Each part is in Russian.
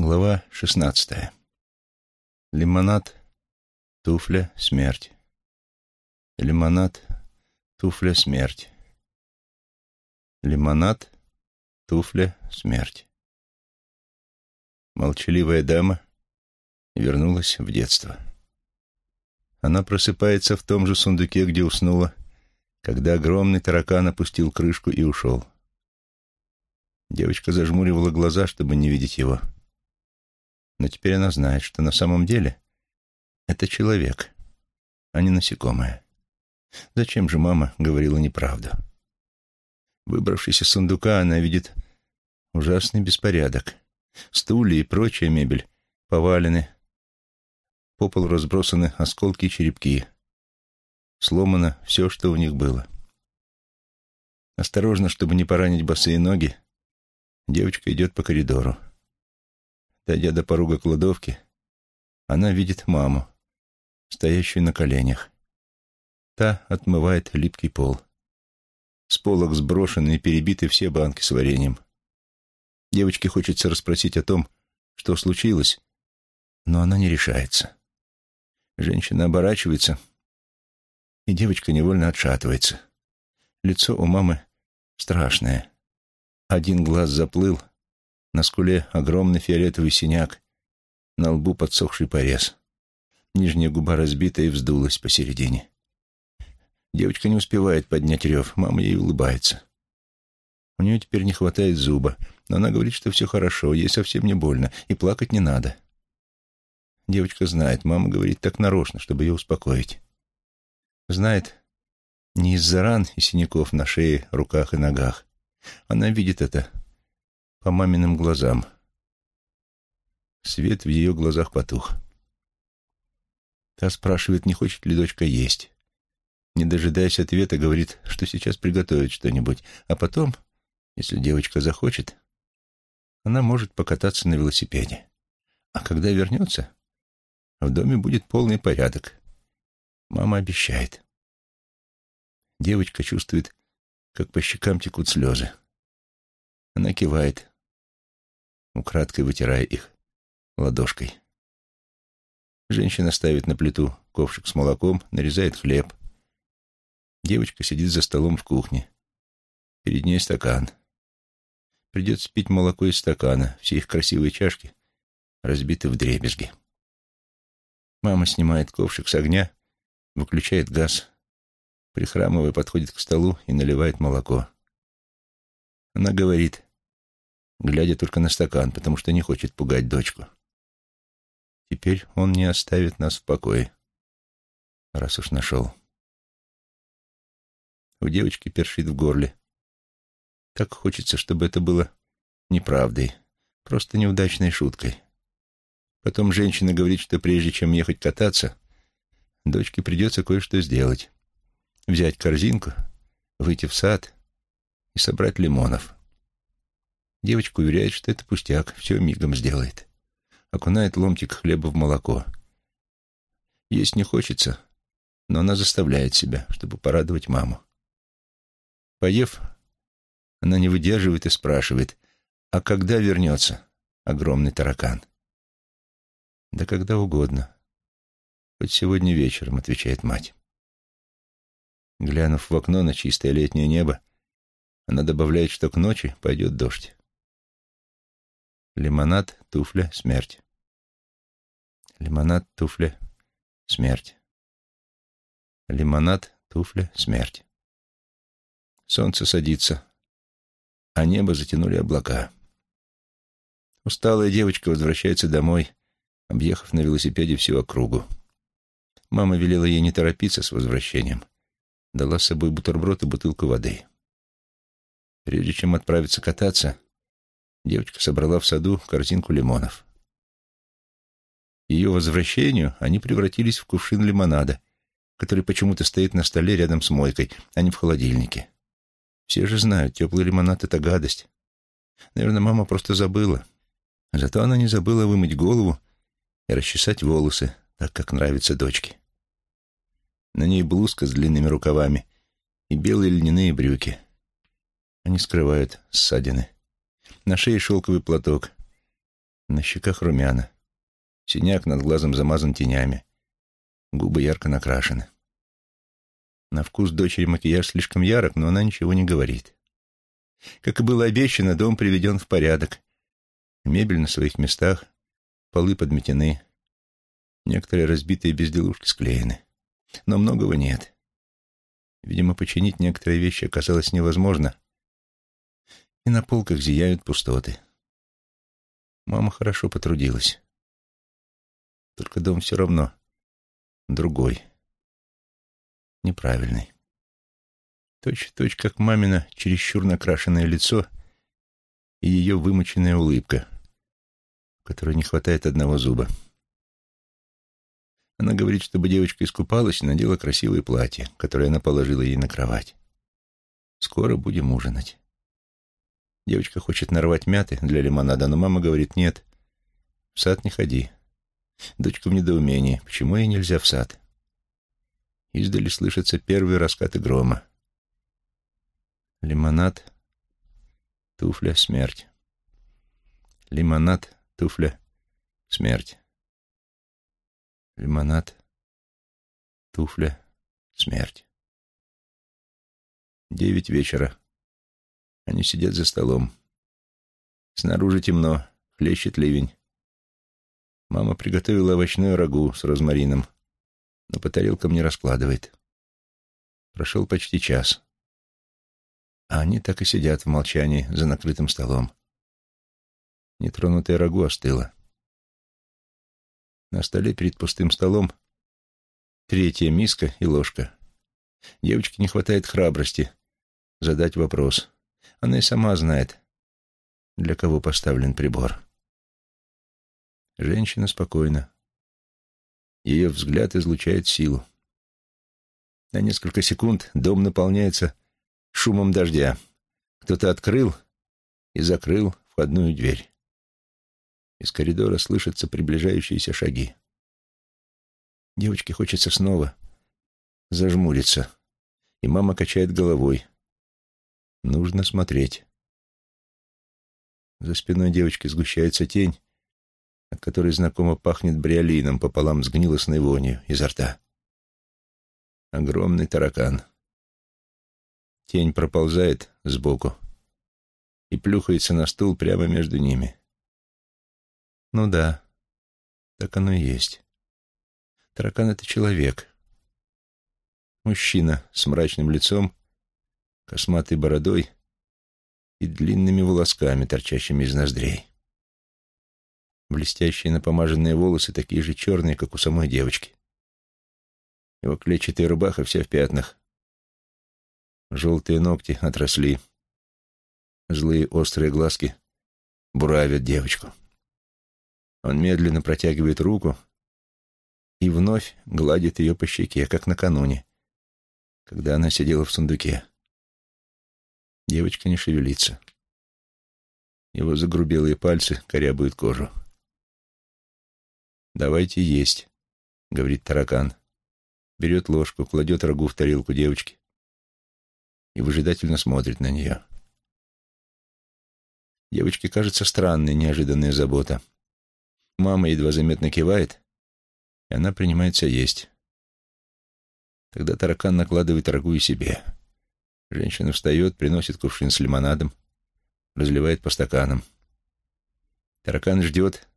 Глава шестнадцатая. Лимонад, туфля, смерть. Лимонад, туфля, смерть. Лимонад, туфля, смерть. Молчаливая дама вернулась в детство. Она просыпается в том же сундуке, где уснула, когда огромный таракан опустил крышку и ушел. Девочка зажмуривала глаза, чтобы не видеть его. — но теперь она знает, что на самом деле это человек, а не насекомое. Зачем же мама говорила неправду? Выбравшись из сундука, она видит ужасный беспорядок. Стулья и прочая мебель повалены. По полу разбросаны осколки и черепки. Сломано все, что у них было. Осторожно, чтобы не поранить босые ноги, девочка идет по коридору. Дойдя до порога кладовки, она видит маму, стоящую на коленях. Та отмывает липкий пол. С полок сброшены и перебиты все банки с вареньем. Девочке хочется расспросить о том, что случилось, но она не решается. Женщина оборачивается, и девочка невольно отшатывается. Лицо у мамы страшное. Один глаз заплыл, на скуле огромный фиолетовый синяк, на лбу подсохший порез. Нижняя губа разбита и вздулась посередине. Девочка не успевает поднять рев, мама ей улыбается. У нее теперь не хватает зуба, но она говорит, что все хорошо, ей совсем не больно, и плакать не надо. Девочка знает, мама говорит так нарочно, чтобы ее успокоить. Знает не из-за ран и синяков на шее, руках и ногах. Она видит это по маминым глазам. Свет в ее глазах потух. Та спрашивает, не хочет ли дочка есть. Не дожидаясь ответа, говорит, что сейчас приготовит что-нибудь, а потом, если девочка захочет, она может покататься на велосипеде. А когда вернется, в доме будет полный порядок. Мама обещает. Девочка чувствует, как по щекам текут слезы. Она кивает, украдкой вытирая их ладошкой. Женщина ставит на плиту ковшик с молоком, нарезает хлеб. Девочка сидит за столом в кухне. Перед ней стакан. Придется пить молоко из стакана. Все их красивые чашки разбиты в дребезги. Мама снимает ковшик с огня, выключает газ, прихрамывая, подходит к столу и наливает молоко. Она говорит, глядя только на стакан, потому что не хочет пугать дочку. Теперь он не оставит нас в покое, раз уж нашел. У девочки першит в горле. Так хочется, чтобы это было неправдой, просто неудачной шуткой. Потом женщина говорит, что прежде чем ехать кататься, дочке придется кое-что сделать. Взять корзинку, выйти в сад и собрать лимонов. Девочка уверяет, что это пустяк, все мигом сделает. Окунает ломтик хлеба в молоко. Есть не хочется, но она заставляет себя, чтобы порадовать маму. Поев, она не выдерживает и спрашивает, а когда вернется огромный таракан? Да когда угодно. Хоть сегодня вечером, отвечает мать. Глянув в окно на чистое летнее небо, она добавляет, что к ночи пойдет дождь. Лимонад, туфля, смерть. Лимонад, туфля, смерть. Лимонад, туфля, смерть. Солнце садится, а небо затянули облака. Усталая девочка возвращается домой, объехав на велосипеде всю округу. Мама велела ей не торопиться с возвращением. Дала с собой бутерброд и бутылку воды. Прежде чем отправиться кататься, девочка собрала в саду корзинку лимонов. Ее возвращению они превратились в кувшин лимонада, который почему-то стоит на столе рядом с мойкой, а не в холодильнике. Все же знают, теплый лимонад — это гадость. Наверное, мама просто забыла. Зато она не забыла вымыть голову и расчесать волосы, так как нравится дочке. На ней блузка с длинными рукавами и белые льняные брюки. Они скрывают ссадины. На шее шелковый платок. На щеках румяна. Синяк над глазом замазан тенями. Губы ярко накрашены. На вкус дочери макияж слишком ярок, но она ничего не говорит. Как и было обещано, дом приведен в порядок. Мебель на своих местах, полы подметены, некоторые разбитые безделушки склеены. Но многого нет. Видимо, починить некоторые вещи оказалось невозможно, и на полках зияют пустоты. Мама хорошо потрудилась. Только дом все равно другой, неправильный. Точь-в-точь, как мамина чересчур накрашенное лицо и ее вымученная улыбка, в которой не хватает одного зуба. Она говорит, чтобы девочка искупалась и надела красивое платье, которое она положила ей на кровать. Скоро будем ужинать. Девочка хочет нарвать мяты для лимонада, но мама говорит «нет, в сад не ходи». Дочка в недоумении, почему ей нельзя в сад? Издали слышатся первые раскаты грома. Лимонад, туфля, смерть. Лимонад, туфля, смерть. Лимонад, туфля, смерть. Девять вечера. Они сидят за столом. Снаружи темно, хлещет ливень. Мама приготовила овощную рагу с розмарином, но по тарелкам не раскладывает. Прошел почти час. А они так и сидят в молчании за накрытым столом. Нетронутое рагу остыло. На столе перед пустым столом третья миска и ложка. Девочке не хватает храбрости задать вопрос. Она и сама знает, для кого поставлен прибор. Женщина спокойна. Ее взгляд излучает силу. На несколько секунд дом наполняется шумом дождя. Кто-то открыл и закрыл входную дверь. Из коридора слышатся приближающиеся шаги. Девочке хочется снова зажмуриться, и мама качает головой. Нужно смотреть. За спиной девочки сгущается тень, от которой знакомо пахнет бриолином пополам с гнилостной вонью изо рта. Огромный таракан. Тень проползает сбоку и плюхается на стул прямо между ними. Ну да, так оно и есть. Таракан — это человек. Мужчина с мрачным лицом, косматой бородой и длинными волосками, торчащими из ноздрей. Блестящие напомаженные волосы такие же черные, как у самой девочки. Его клетчатая рубаха вся в пятнах. Желтые ногти отросли. Злые острые глазки буравят девочку. Он медленно протягивает руку и вновь гладит ее по щеке, как накануне, когда она сидела в сундуке. Девочка не шевелится. Его загрубелые пальцы корябают кожу. «Давайте есть», — говорит таракан. Берет ложку, кладет рагу в тарелку девочки и выжидательно смотрит на нее. Девочке кажется странной неожиданная забота. Мама едва заметно кивает, и она принимается есть. Тогда таракан накладывает рагу и себе. Женщина встает, приносит кувшин с лимонадом, разливает по стаканам. Таракан ждет,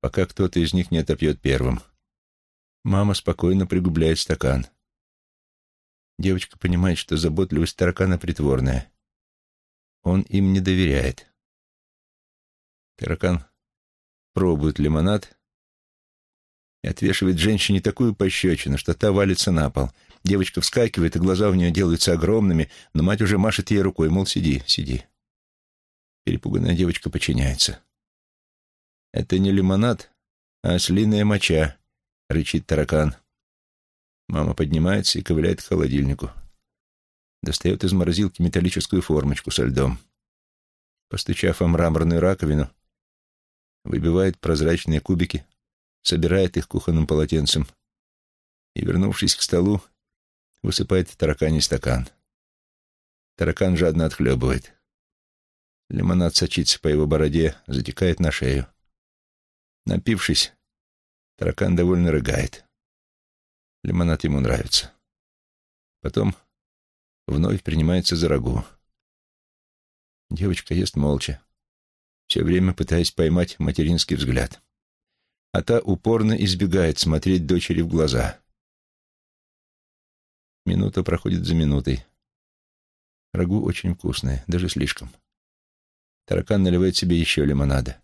пока кто-то из них не отопьет первым. Мама спокойно пригубляет стакан. Девочка понимает, что заботливость таракана притворная. Он им не доверяет. Таракан пробует лимонад и отвешивает женщине такую пощечину, что та валится на пол. Девочка вскакивает, и глаза у нее делаются огромными, но мать уже машет ей рукой, мол, сиди, сиди. Перепуганная девочка подчиняется. «Это не лимонад, а ослиная моча», — рычит таракан. Мама поднимается и ковыляет к холодильнику. Достает из морозилки металлическую формочку со льдом. Постучав о мраморную раковину, выбивает прозрачные кубики, собирает их кухонным полотенцем и, вернувшись к столу, высыпает в тараканий стакан. Таракан жадно отхлебывает. Лимонад сочится по его бороде, затекает на шею. Напившись, таракан довольно рыгает. Лимонад ему нравится. Потом вновь принимается за рагу. Девочка ест молча, все время пытаясь поймать материнский взгляд. А та упорно избегает смотреть дочери в глаза. Минута проходит за минутой. Рагу очень вкусное, даже слишком. Таракан наливает себе еще лимонада.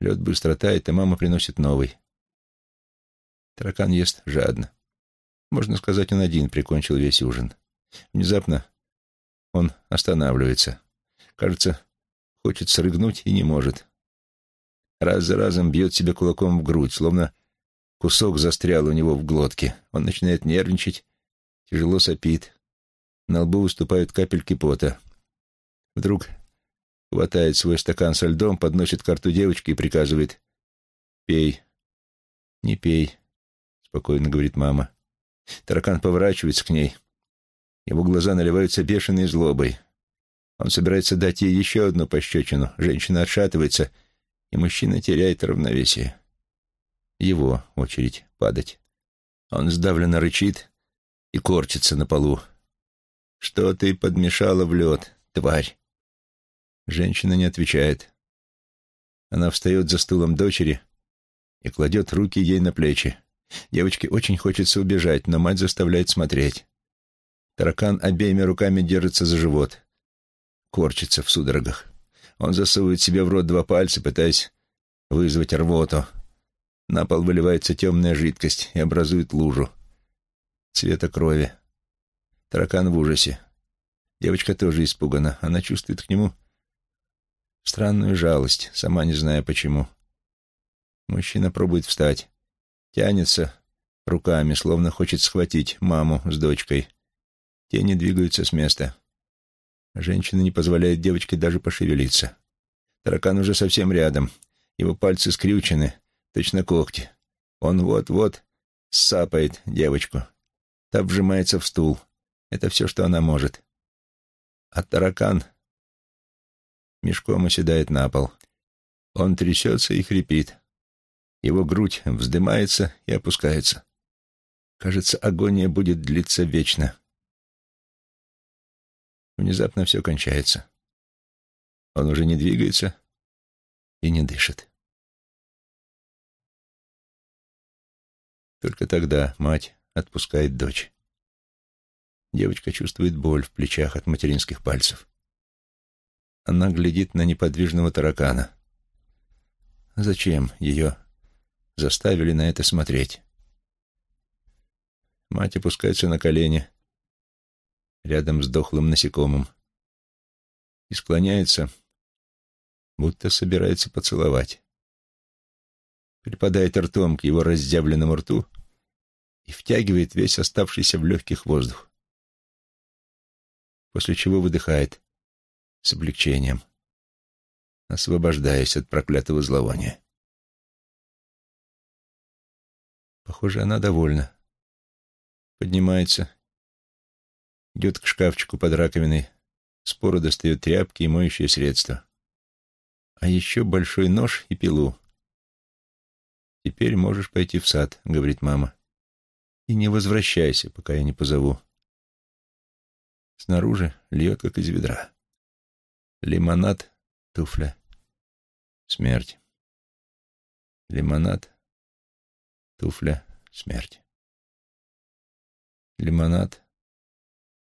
Лед быстро тает, и мама приносит новый. Таракан ест жадно. Можно сказать, он один прикончил весь ужин. Внезапно он останавливается. Кажется, хочет срыгнуть и не может. Раз за разом бьет себя кулаком в грудь, словно кусок застрял у него в глотке. Он начинает нервничать, тяжело сопит. На лбу выступают капельки пота. Вдруг хватает свой стакан со льдом, подносит к рту девочки и приказывает «Пей». «Не пей», — спокойно говорит мама. Таракан поворачивается к ней. Его глаза наливаются бешеной злобой. Он собирается дать ей еще одну пощечину. Женщина отшатывается, и мужчина теряет равновесие. Его очередь падать. Он сдавленно рычит и корчится на полу. «Что ты подмешала в лед, тварь?» Женщина не отвечает. Она встает за стулом дочери и кладет руки ей на плечи. Девочке очень хочется убежать, но мать заставляет смотреть. Таракан обеими руками держится за живот. Корчится в судорогах. Он засовывает себе в рот два пальца, пытаясь вызвать рвоту. На пол выливается темная жидкость и образует лужу. Цвета крови. Таракан в ужасе. Девочка тоже испугана. Она чувствует к нему странную жалость, сама не зная почему. Мужчина пробует встать. Тянется руками, словно хочет схватить маму с дочкой. Те не двигаются с места. Женщина не позволяет девочке даже пошевелиться. Таракан уже совсем рядом. Его пальцы скрючены, точно когти. Он вот-вот сапает девочку. Та вжимается в стул. Это все, что она может. А таракан мешком оседает на пол. Он трясется и хрипит. Его грудь вздымается и опускается. Кажется, агония будет длиться вечно. Внезапно все кончается. Он уже не двигается и не дышит. Только тогда мать отпускает дочь. Девочка чувствует боль в плечах от материнских пальцев. Она глядит на неподвижного таракана. Зачем ее заставили на это смотреть? Мать опускается на колени рядом с дохлым насекомым и склоняется, будто собирается поцеловать. Припадает ртом к его раздявленному рту и втягивает весь оставшийся в легких воздух. После чего выдыхает с облегчением, освобождаясь от проклятого зловония. Похоже, она довольна. Поднимается, идет к шкафчику под раковиной, споро достает тряпки и моющее средство. А еще большой нож и пилу. «Теперь можешь пойти в сад», — говорит мама. «И не возвращайся, пока я не позову». Снаружи льет, как из ведра. Лимонад, туфля, смерть. Лимонад, туфля, смерть. Лимонад,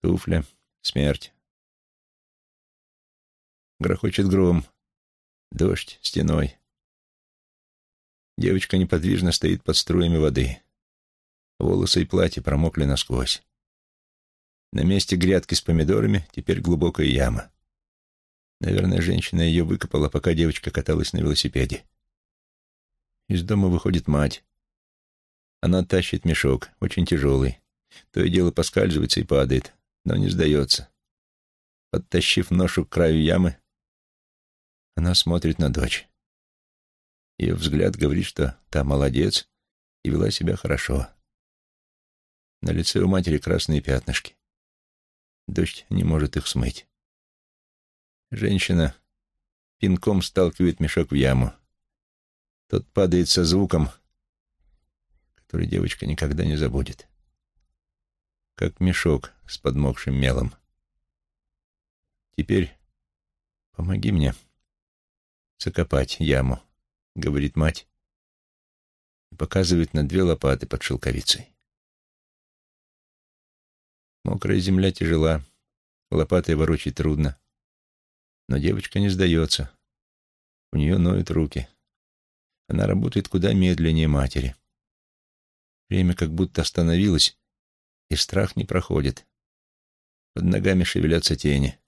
туфля, смерть. Грохочет гром, дождь стеной. Девочка неподвижно стоит под струями воды. Волосы и платье промокли насквозь. На месте грядки с помидорами теперь глубокая яма. Наверное, женщина ее выкопала, пока девочка каталась на велосипеде. Из дома выходит мать. Она тащит мешок, очень тяжелый. То и дело поскальзывается и падает, но не сдается. Подтащив ношу к краю ямы, она смотрит на дочь. Ее взгляд говорит, что та молодец и вела себя хорошо. На лице у матери красные пятнышки. Дождь не может их смыть. Женщина пинком сталкивает мешок в яму. Тот падает со звуком, который девочка никогда не забудет. Как мешок с подмокшим мелом. Теперь помоги мне закопать яму, говорит мать и показывает на две лопаты под шелковицей. Мокрая земля тяжела, лопатой ворочать трудно. Но девочка не сдается. У нее ноют руки. Она работает куда медленнее матери. Время как будто остановилось, и страх не проходит. Под ногами шевелятся тени.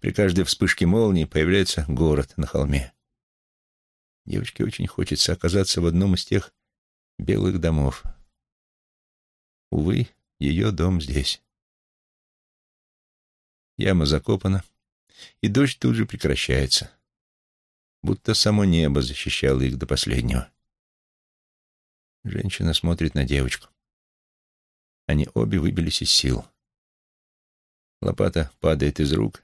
При каждой вспышке молнии появляется город на холме. Девочке очень хочется оказаться в одном из тех белых домов. Увы, ее дом здесь. Яма закопана, и дождь тут же прекращается будто само небо защищало их до последнего. Женщина смотрит на девочку. Они обе выбились из сил. Лопата падает из рук.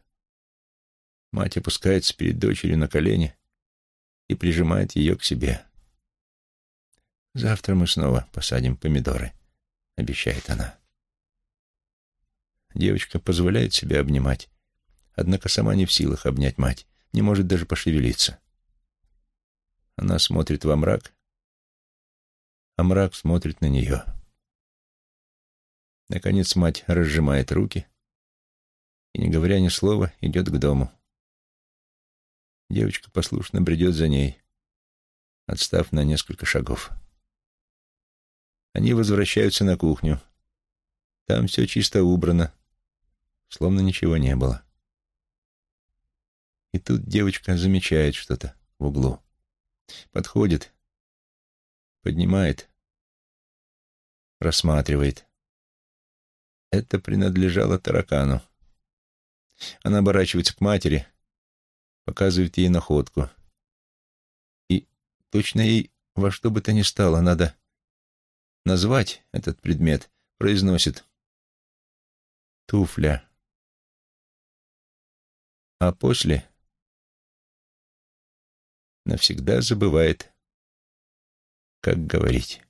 Мать опускается перед дочерью на колени и прижимает ее к себе. «Завтра мы снова посадим помидоры», — обещает она. Девочка позволяет себе обнимать, однако сама не в силах обнять мать, не может даже пошевелиться. Она смотрит во мрак, а мрак смотрит на нее. Наконец мать разжимает руки и, не говоря ни слова, идет к дому. Девочка послушно бредет за ней, отстав на несколько шагов. Они возвращаются на кухню. Там все чисто убрано, словно ничего не было. И тут девочка замечает что-то в углу. Подходит, поднимает, рассматривает. Это принадлежало таракану. Она оборачивается к матери, показывает ей находку. И точно ей во что бы то ни стало надо назвать этот предмет, произносит «туфля». А после навсегда забывает, как говорить.